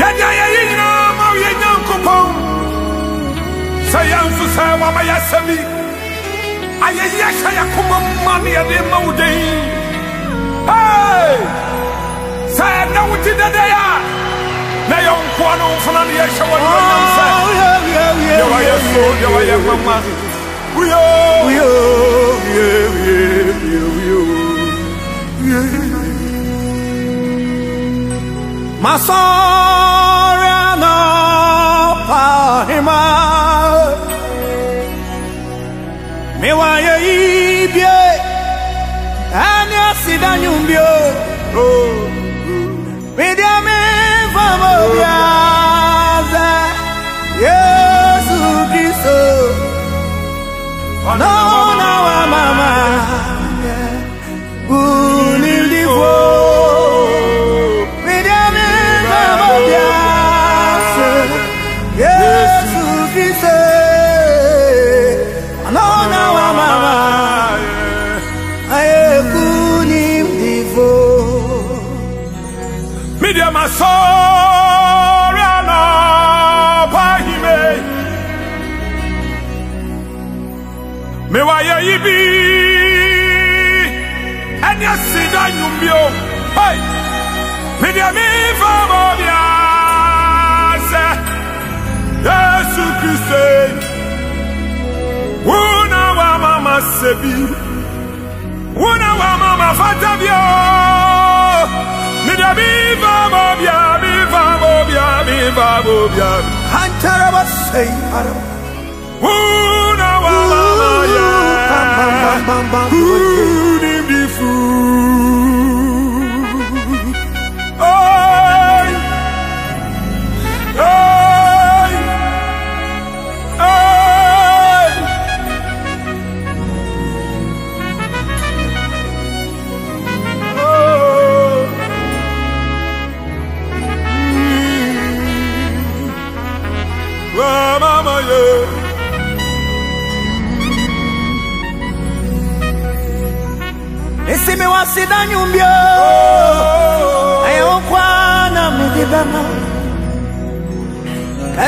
yɛnyɛ yɛyi nyinaa ma yɛ nyankopɔn sɛ yɛn nso sɛ wama yɛasɛ bi ayɛyi ahyɛ yɛ koma ma ne yɛde ma wo den Hey! sɛ ɛnɛ wo ti dɛdɛ a na yɛ nkoa no mfona ne yɛhyɛ wɔ nyam sɛ deɛ wayɛ so deɛ wayɛ mama Uyo! Masoriano Pahima Miwaye ibie Ani asida nyumbio Media me famo biaza Yesu Kristo. No sebi Una wa mama fatabio Media Mi Famobia Mi Famobia Mi Famobia Hantaraba say Araba Una wa mama ya bam, bam, Who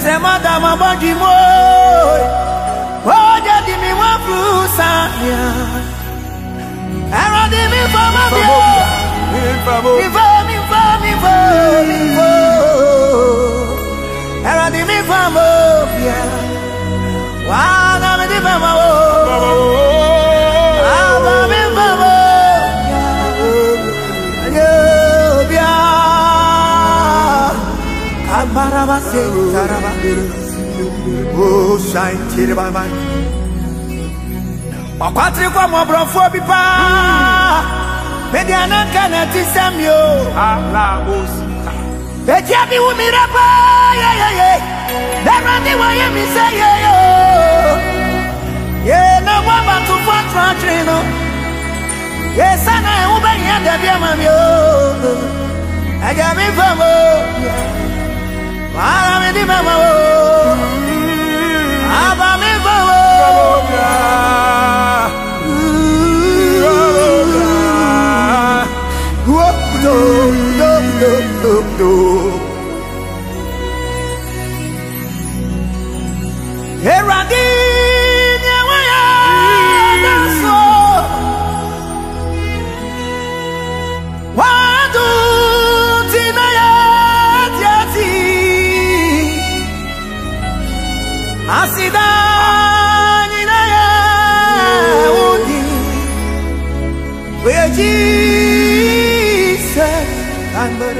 Kete madama banji mo Oja di mi wa frusa ya Era di mi fama bia Mi fa Kabaraba se taraba Oh shine tiraba Ọkwatiri kwa mọ̀bùrọ̀fọ́ bí pa Mẹ́dí anáka na ti sẹ́mi o Ètí ẹbí wú mi rẹ pa yeyeye Lẹ́nu yé mi sẹ́ yeye o Yé na wọ́n bá tún fún àtúntì nù Yé sánà ẹ̀hún bẹ́yìn ẹ̀dẹ̀bí mi o Ẹ̀jẹ̀ mi fẹ́ mo para mi mamá.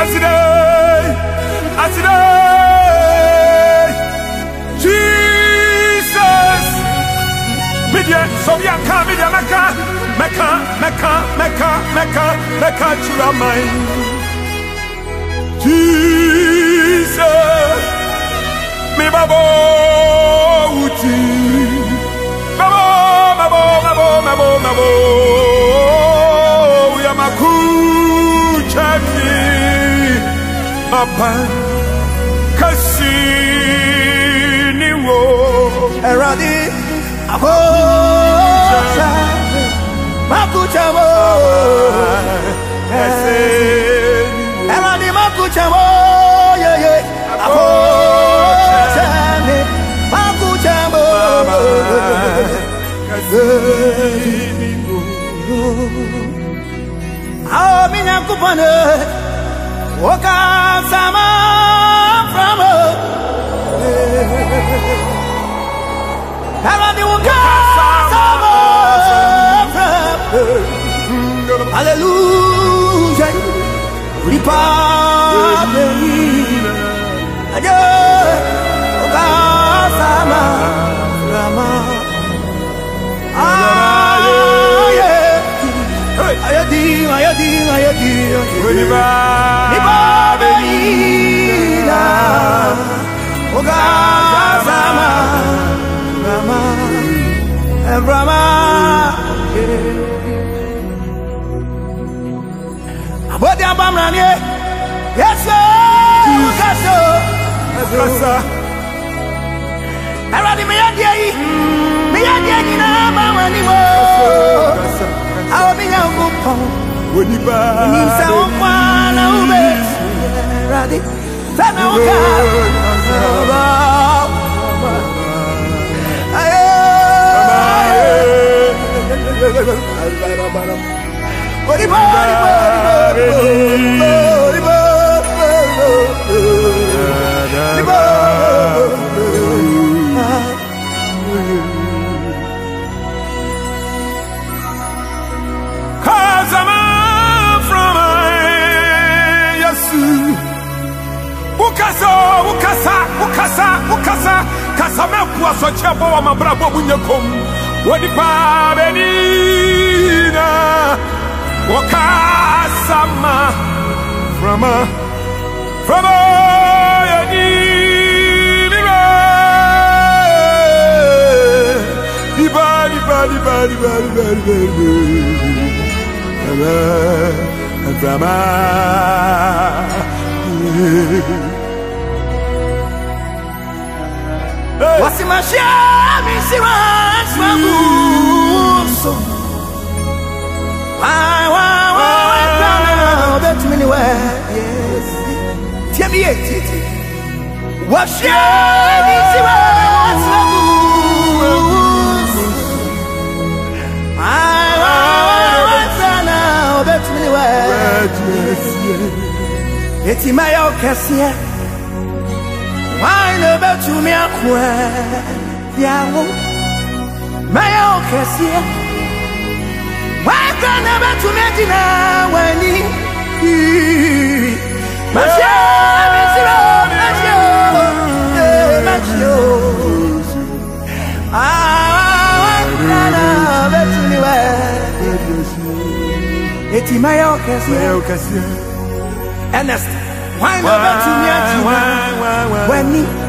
Asidai, Asidai, Jesus. Jesus, me babo, uti, babo, babo, babo, babo, babo apan kasi ni wo. Eradi Akosha Makuchamo Eradi Makuchamo Yeah yeah Akosha Makuchamo Ah minya kupane Woka sama from Eradi woka sama from Hallelujah. Ripa Aja Okasama Rama divina, io divina, io divina, io divina. Mi bavelina, o casa ma, ma, yeso, ukaso, ukaso. Eradi miyadi ayi, miyadi ayi na mama nya ngupo onipa. Ni se o kwa na ube Eradi Sana uka Ba Ayo Oribo Oribo Oribo Ukasa, ukasa, ukasa, ukasa. Kasa meku asoche bo wa mabrabo bunyekom. Wodi pa benina. Wakasa ma from a from a yadi. Diba, diba, diba, diba, diba, diba, diba. Brahma. wasimashia misiwa swaguso obetumini we tie bie titi washia misiwa swaguso obetumini we eti na obɛtumi akoa fiawo mɛyɛ okɛseɛ wan kra na bɛtumi agyina w'ani mahyɛ mesiro mahyɛ o eh, mahyɛ o Ah, wan kra na bɛtumi wɛ eti mɛyɛ okɛseɛ Ernest, why not bet to me at you? When me, Meso Hene, Unipa to me.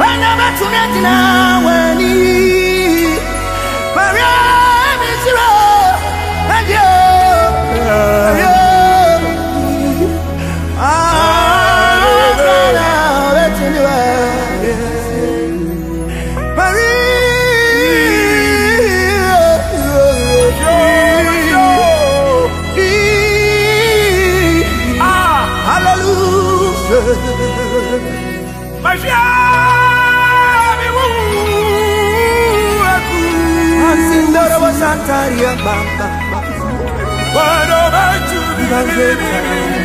Why not bet to me at you? When he, mas já me Ansindora wasantaria bamba. Quando vai n'ano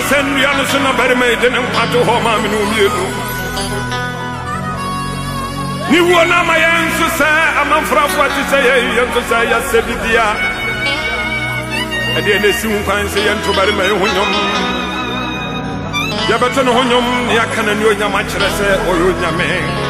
asɛnnua no so na barima yi de ne nkwa to hɔ maa me ne omienu ne wuo no ama yɛn nso sɛ amanfrafoɔ te sɛ yɛn yɛn nso sɛ yɛsɛ bibia ɛdeɛ na ɛsi wo kwan sɛ yɛnto barima yi ho nnwom yɛbɛto ne ho nnwom na yɛaka no ne onyam akyerɛ sɛ ɔyɛ onyame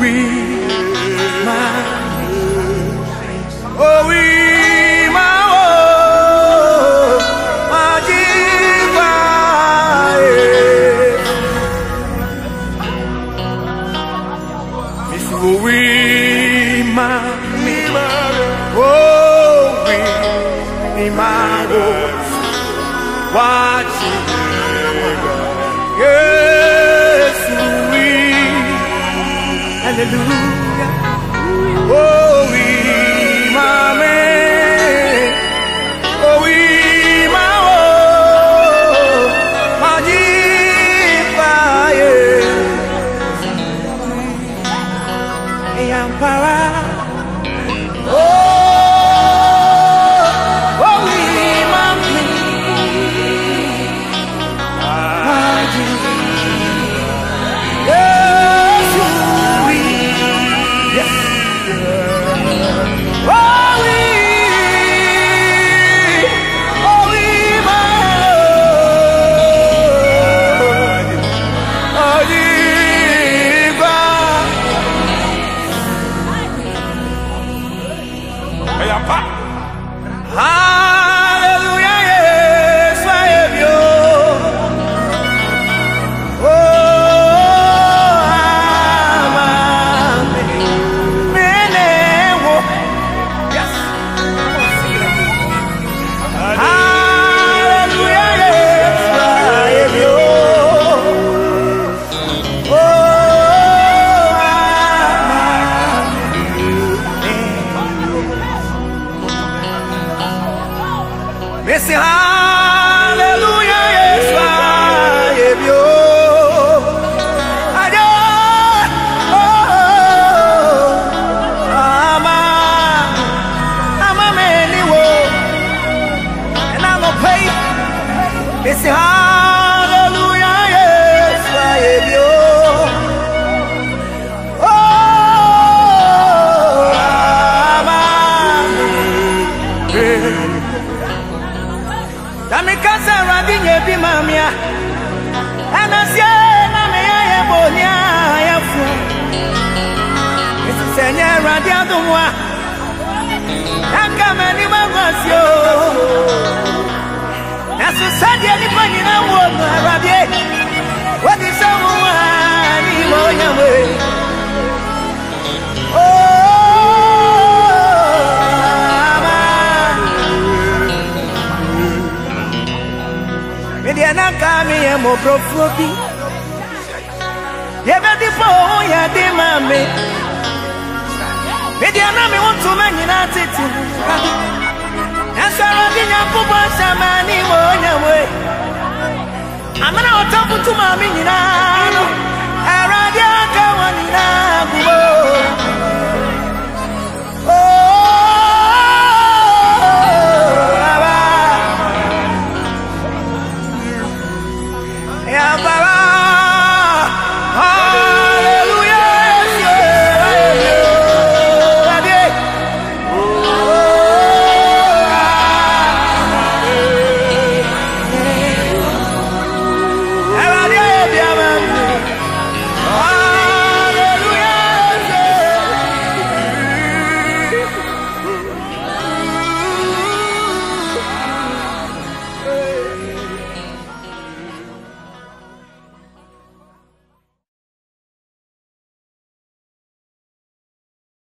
Oh, hallelujah. Oh Esi senye radi adumwa Naka mani magwasio Nasu sadie ni panyi na uono radie Wadi samu wa ni monya we Oh, aman Media na kami ye mo profobi. Ye be di po ya di mami. Media na mi want to many na titi. Na sara di nya kubo samani mo nya we. amena ɔtamfo to maame nyinaa no awurade aka wɔn nyinaa gubo